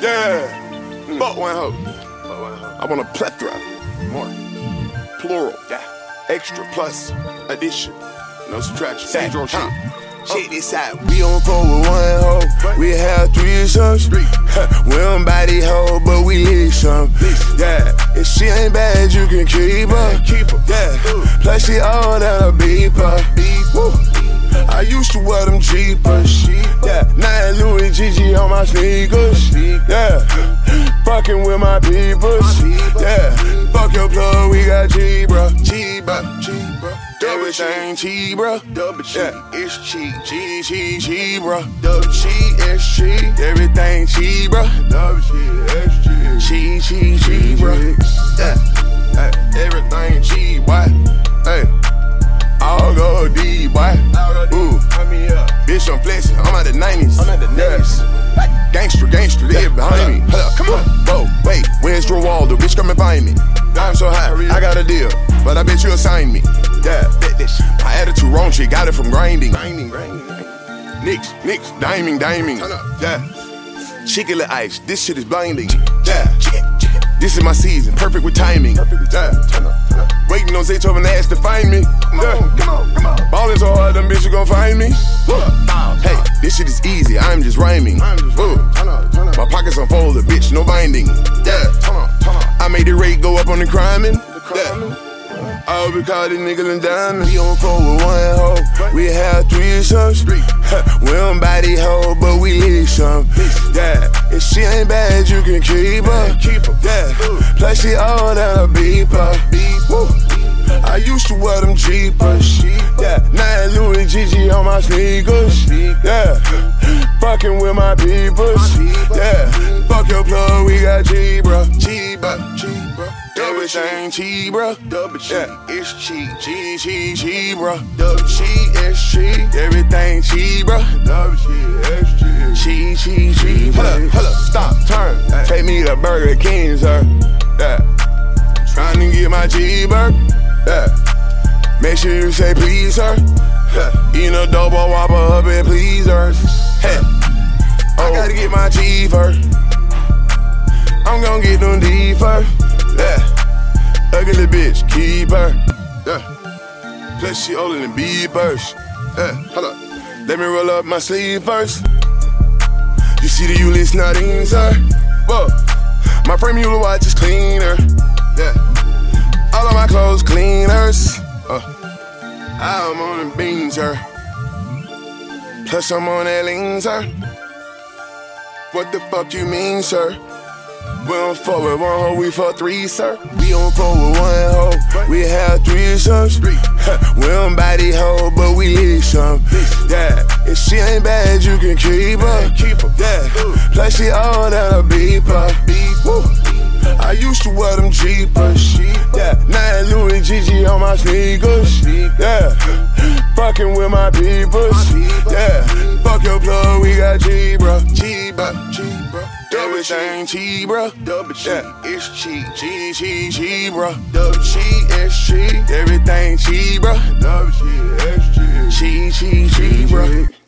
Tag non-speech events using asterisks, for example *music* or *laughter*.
Yeah. Fuck one hoe. I want a plethora. More. Plural. Yeah. Extra plus addition. No subtraction. Syndrome shit. Check this out. We on four with one hoe. We have three sons. we don't body hoe, but we live some. Yeah. If she ain't bad, you can keep her. Keep her. Yeah. Plus she all that a beeper. Woo. I used to wear them Jeepers. Yeah, now Louis GG on my sneakers. Yeah, fucking with my peoples. Yeah, fuck your plug, we got G, bro. G, bro. Everything cheap, bro. Double G, it's cheap. G, G, G, bro. Double G, it's. Everything cheap, bro. Double G, it's. G, G, G, bro. Yeah, hey, everything cheap, boy. Hey, all go D, boy. Ooh, bitch, I'm flexing. I'm at the 90s. I'm at the 90s. Gangster, gangster, they behind me. Wait, where's Drawaldo? Bitch, come and find me. I'm so high, I got a deal, but I bet you'll sign me. Yeah. My attitude wrong, she got it from grinding. Grinding, grinding. Nicks, Nicks, diming, diming. Yeah. Chicken ice, this shit is blinding. Yeah. This is my season, perfect with timing. Yeah. Waiting on Zaytoven ass to find me. Yeah. Come on, come on. Ballin' so hard, them bitches gon' find me. Hey, this shit is easy, I'm just rhyming. My pockets unfolded, bitch, no binding. Yeah. I made the rate go up on the criming. Yeah. All because the nickel and diamond. We on four with one hoe. We have three sons. *laughs* we don't body hoe, but we live some. Yeah, if she ain't bad, you can keep her. Yeah, plus she all that beeper. Woo. I used to wear them Jeepers. Yeah, now Louis GG on my sneakers. Yeah, fucking with my peoples. Yeah, fuck your plug, we got G, bro. G, bro. Everything cheap, bro. Double G, yeah. it's cheap. G, G, G, bro. Double G, it's. Everything cheap, bro. Double G, it's cheap. G, G, G, bro. Hold up, hold up, stop, turn. Hey. Take me to Burger King, sir. Yeah. Trying to get my G, burger. Yeah. Make sure you say please, sir. Yeah. Eating a double whopper up and pleasers. Hey. Oh. I gotta get my G first. Get them first. Yeah. Ugly bitch, keep her. Yeah. Plus she older than Bieber's. Yeah. Hold up. Let me roll up my sleeve first. You see the Ulysse Nardin, sir? Whoa. My Franck Muller watch is cleaner. Yeah. All of my clothes cleaners. Uh. I'm on the beans, sir. Plus I'm on that lean, sir. What the fuck you mean, sir? We on four with one hoe, we fuck three, sir. We on four with one hoe, we have three sons. *laughs* we don't body hoe, but we live some. Yeah, if she ain't bad, you can keep her. Keep her. Yeah, plus she all that a beeper. Woo. I used to wear them Jeepers. Yeah, now Louis GG on my sneakers. Yeah, fucking with my peoples. Yeah, fuck your plug, we got G, bro. G, bro. Everything cheap, bro. Double G, yeah. it's cheap. G, G, G, bro. Double G, it's cheap. Everything cheap, bro. Double G, it's cheap. G, G, G, bro.